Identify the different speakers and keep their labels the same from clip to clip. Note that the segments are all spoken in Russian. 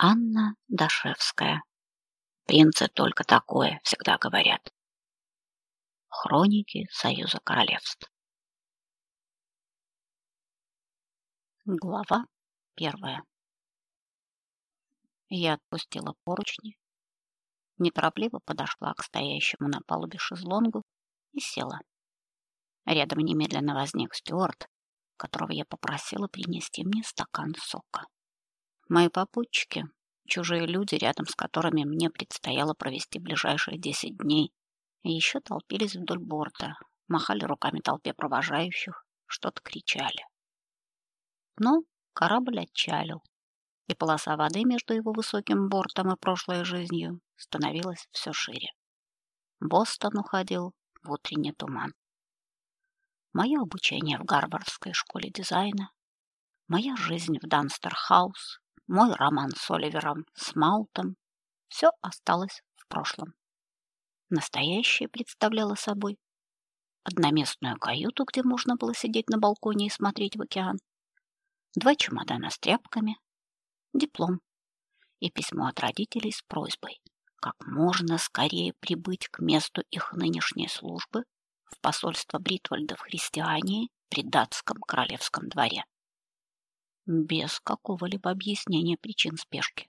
Speaker 1: Анна Дашевская. Принцы только такое всегда говорят. Хроники Союза Королевств. Глава первая. Я отпустила поручни, неторопливо подошла к стоящему на палубе шезлонгу и села. Рядом немедленно возник Стюарт, которого я попросила принести мне стакан сока. Мои попутчики, чужие люди, рядом с которыми мне предстояло провести ближайшие десять дней, еще толпились вдоль борта, махали руками толпе провожающих, что-то кричали. Но корабль отчалил, и полоса воды между его высоким бортом и прошлой жизнью становилась все шире. Бостон уходил в утренний туман. Мое обучение в Гарвардской школе дизайна, моя жизнь в Данстер-хаус, мой роман с Оливером Смаутом — все осталось в прошлом. Настоящее представляло собой одноместную каюту, где можно было сидеть на балконе и смотреть в океан, два чемодана с тряпками, диплом и письмо от родителей с просьбой как можно скорее прибыть к месту их нынешней службы в посольство Бритвальда в Христиании при датском королевском дворе. Без какого-либо объяснения причин спешки.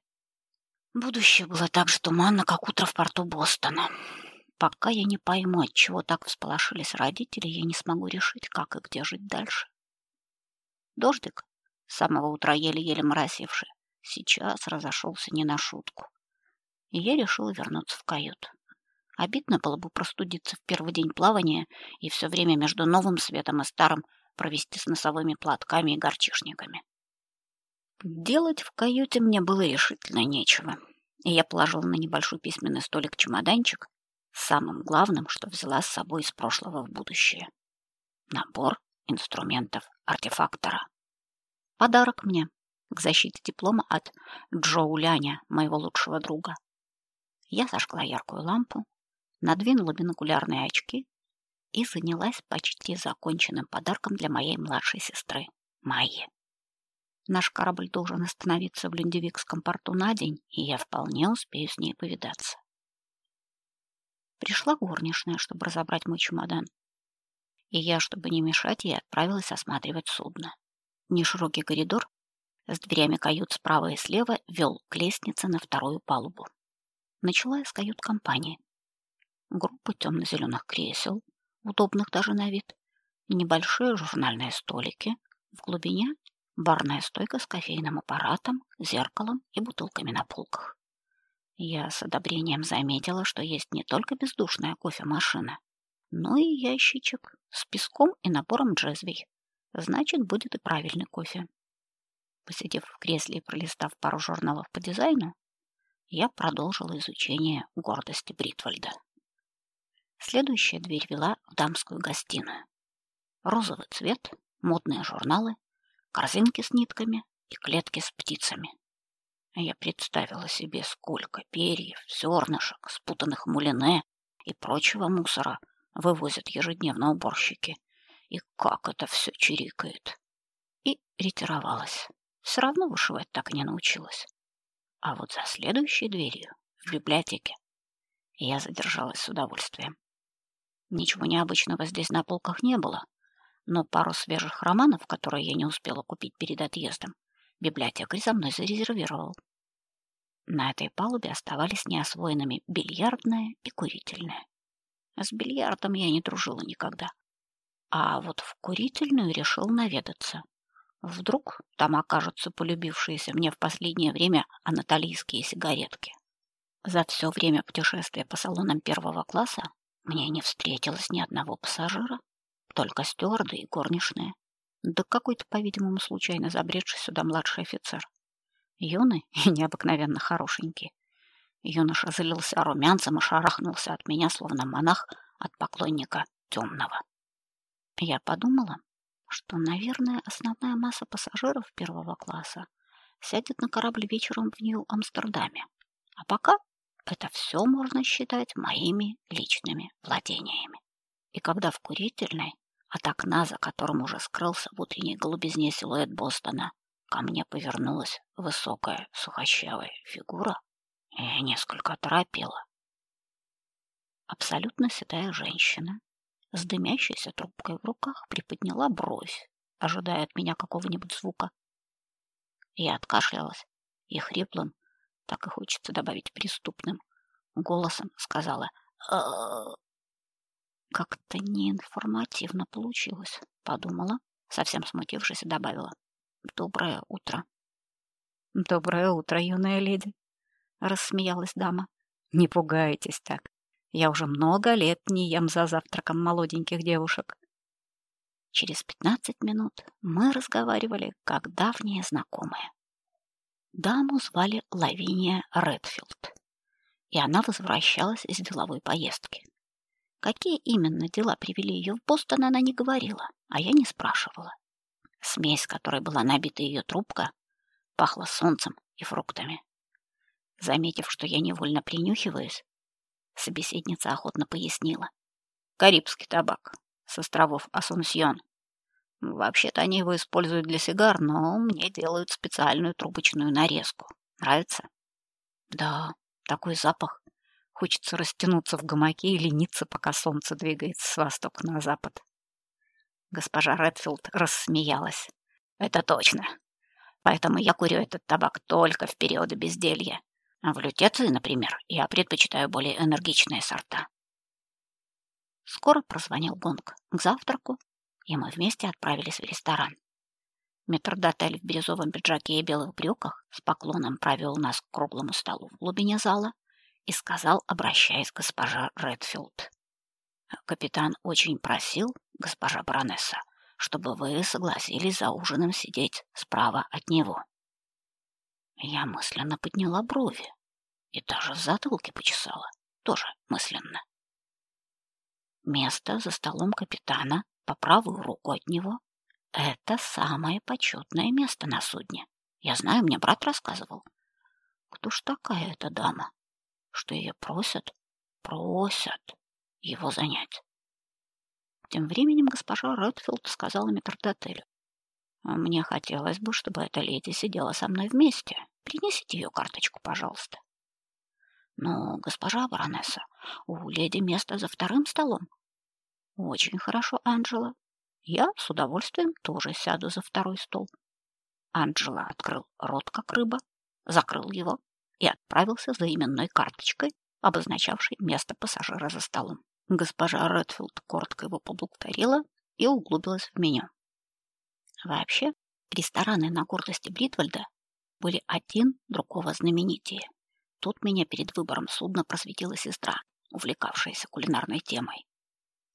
Speaker 1: Будущее было так же туманно, как утро в порту Бостона. Пока я не пойму, от чего так всполошились родители, я не смогу решить, как и где жить дальше. Дождик, с самого утра еле-еле моросивший, сейчас разошелся не на шутку. И я решила вернуться в каюту. Обидно было бы простудиться в первый день плавания и все время между новым светом и старым провести с носовыми платками и горчишниками. Делать в каюте мне было решительно нечего, и я положила на небольшой письменный столик чемоданчик самым главным, что взяла с собой из прошлого в будущее. Набор инструментов артефактора. Подарок мне к защите диплома от Джоу Ляня, моего лучшего друга. Я зажгла яркую лампу, надвинула бинокулярные очки и занялась почти законченным подарком для моей младшей сестры, Майи. Наш корабль должен остановиться в Люндевикском порту на день, и я вполне успею с ней повидаться. Пришла горничная, чтобы разобрать мой чемодан. И я, чтобы не мешать ей, отправилась осматривать судно. Неширокий коридор с дверями кают справа и слева вел к лестнице на вторую палубу. Начала я с кают-компании. Группа темно-зеленых кресел, удобных даже на вид, небольшие журнальные столики, в глубине барная стойка с кофейным аппаратом, зеркалом и бутылками на полках. Я с одобрением заметила, что есть не только бездушная кофемашина, но и ящичек с песком и набором джезвей. Значит, будет и правильный кофе. Посидев в кресле и пролистав пару журналов по дизайну, я продолжила изучение гордости Бритвальда. Следующая дверь вела в дамскую гостиную. Розовый цвет, модные журналы, корзинки с нитками и клетки с птицами. Я представила себе, сколько перьев, зернышек, спутанных мулине и прочего мусора вывозят ежедневно уборщики, и как это все чирикает. И ретировалась. Все равно вышивать так не научилась. А вот за следующей дверью, в библиотеке, я задержалась с удовольствием. Ничего необычного здесь на полках не было, но пару свежих романов, которые я не успела купить перед отъездом, библиотекарь за мной зарезервировал. На этой палубе оставались неосвоенными бильярдная и курительная. С бильярдом я не дружила никогда. А вот в курительную решил наведаться. Вдруг там окажутся полюбившиеся мне в последнее время анатолийские сигаретки. За все время путешествия по салонам первого класса мне не встретилось ни одного пассажира, только стюарды и горничные. Да какой-то, по-видимому, случайно забредший сюда младший офицер. Юный и необыкновенно хорошенький. Юноша залился румянцем и шарахнулся от меня, словно монах от поклонника темного. Я подумала, что, наверное, основная масса пассажиров первого класса сядет на корабль вечером в Нью-Амстердаме. А пока это все можно считать моими личными владениями. И когда в курительной, от окна, за которым уже скрылся в утренней голубизне силуэт Бостона, ко мне повернулась высокая сухощавая фигура и несколько оторопела. Абсолютно седая женщина с дымящейся трубкой в руках приподняла бровь, ожидая от меня какого-нибудь звука. Я откашлялась и хриплым, так и хочется добавить преступным, голосом сказала «А, как-то неинформативно получилось, подумала, совсем смутившись, и добавила: "Доброе утро". "Доброе утро, юная леди", рассмеялась дама. "Не пугайтесь так. Я уже много лет не ем за завтраком молоденьких девушек". Через пятнадцать минут мы разговаривали как давние знакомые. Даму звали Лавиния Редфилд, и она возвращалась из деловой поездки. Какие именно дела привели ее в Бостон, она не говорила, а я не спрашивала. Смесь, которой была набита ее трубка, пахла солнцем и фруктами. Заметив, что я невольно принюхиваюсь, собеседница охотно пояснила: "Карибский табак с островов Асунсьон. Вообще-то они его используют для сигар, но мне делают специальную трубочную нарезку. Нравится?" "Да, такой запах. Хочется растянуться в гамаке и лениться, пока солнце двигается с востока на запад. Госпожа Редфилд рассмеялась. Это точно. Поэтому я курю этот табак только в периоды безделья. А в лютеции, например, я предпочитаю более энергичные сорта. Скоро прозвонил гонг к завтраку, и мы вместе отправились в ресторан. Метрдотель в бирюзовом пиджаке и белых брюках с поклоном провел нас к круглому столу в глубине зала, и сказал, обращаясь к госпоже Редфилд. Капитан очень просил, госпожа баронесса, чтобы вы согласились за ужином сидеть справа от него. Я мысленно подняла брови и даже в затылке почесала, тоже мысленно. Место за столом капитана по правую руку от него — это самое почетное место на судне. Я знаю, мне брат рассказывал. Кто ж такая эта дама? Что ее просят, просят его занять. Тем временем госпожа Редфилд сказала метрдотелю: "Мне хотелось бы, чтобы эта леди сидела со мной вместе. Принесите ее карточку, пожалуйста". "Но, госпожа баронесса, у леди место за вторым столом". "Очень хорошо, Анжела. Я с удовольствием тоже сяду за второй стол". Анжела открыл рот как рыба, закрыл его и отправился за именной карточкой, обозначавшей место пассажира за столом. Госпожа Редфилд коротко его поблагодарила и углубилась в меню. Вообще, рестораны на гордости Бритвальда были один другого знаменитее. Тут меня перед выбором судна просветила сестра, увлекавшаяся кулинарной темой.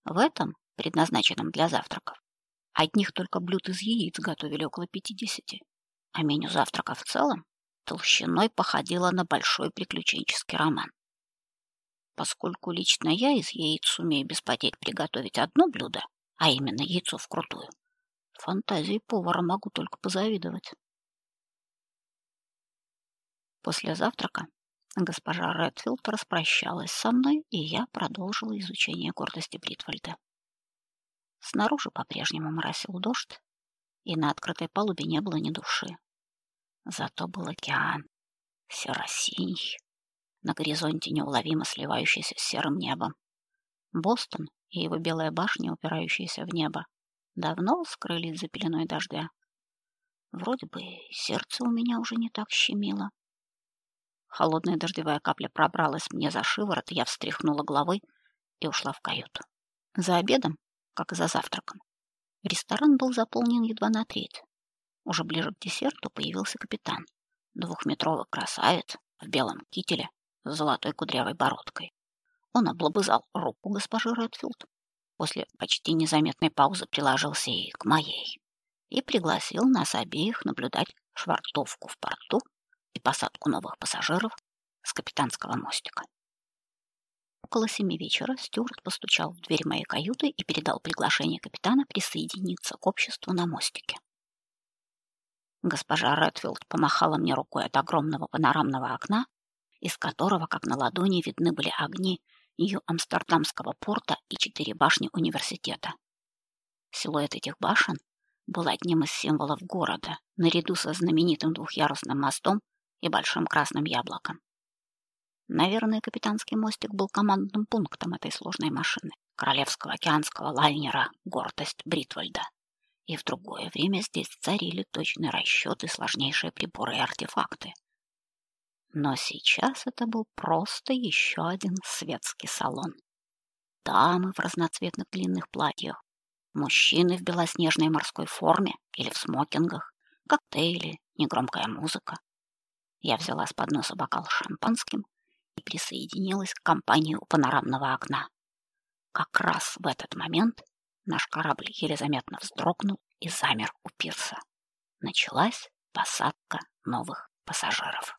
Speaker 1: В этом, предназначенном для завтраков, одних только блюд из яиц готовили около пятидесяти, а меню завтрака в целом толщиной походила на большой приключенческий роман. Поскольку лично я из яиц сумею без потерь приготовить одно блюдо, а именно яйцо вкрутую, фантазии повара могу только позавидовать. После завтрака госпожа Редфилд распрощалась со мной, и я продолжила изучение гордости Бритвальда. Снаружи по-прежнему моросил дождь, и на открытой палубе не было ни души. Зато был океан, серо-синий, на горизонте неуловимо сливающийся с серым небом. Бостон и его белая башня, упирающаяся в небо, давно скрылись за пеленой дождя. Вроде бы сердце у меня уже не так щемило. Холодная дождевая капля пробралась мне за шиворот, я встряхнула головой и ушла в каюту. За обедом, как и за завтраком, ресторан был заполнен едва на треть. Уже ближе к десерту появился капитан, двухметровый красавец в белом кителе с золотой кудрявой бородкой. Он облобызал руку госпожи Редфилд, после почти незаметной паузы приложился и к моей и пригласил нас обеих наблюдать швартовку в порту и посадку новых пассажиров с капитанского мостика. Около семи вечера стюарт постучал в дверь моей каюты и передал приглашение капитана присоединиться к обществу на мостике. Госпожа Редфилд помахала мне рукой от огромного панорамного окна, из которого, как на ладони, видны были огни Нью-Амстердамского порта и четыре башни университета. Силуэт этих башен был одним из символов города, наряду со знаменитым двухъярусным мостом и большим красным яблоком. Наверное, капитанский мостик был командным пунктом этой сложной машины, королевского океанского лайнера «Гордость Бритвальда». И в другое время здесь царили точные расчеты, сложнейшие приборы и артефакты. Но сейчас это был просто еще один светский салон. Дамы в разноцветных длинных платьях, мужчины в белоснежной морской форме или в смокингах, коктейли, негромкая музыка. Я взяла с подноса бокал шампанским и присоединилась к компании у панорамного окна. Как раз в этот момент наш корабль еле заметно вздрогнул и замер у пирса. Началась посадка новых пассажиров.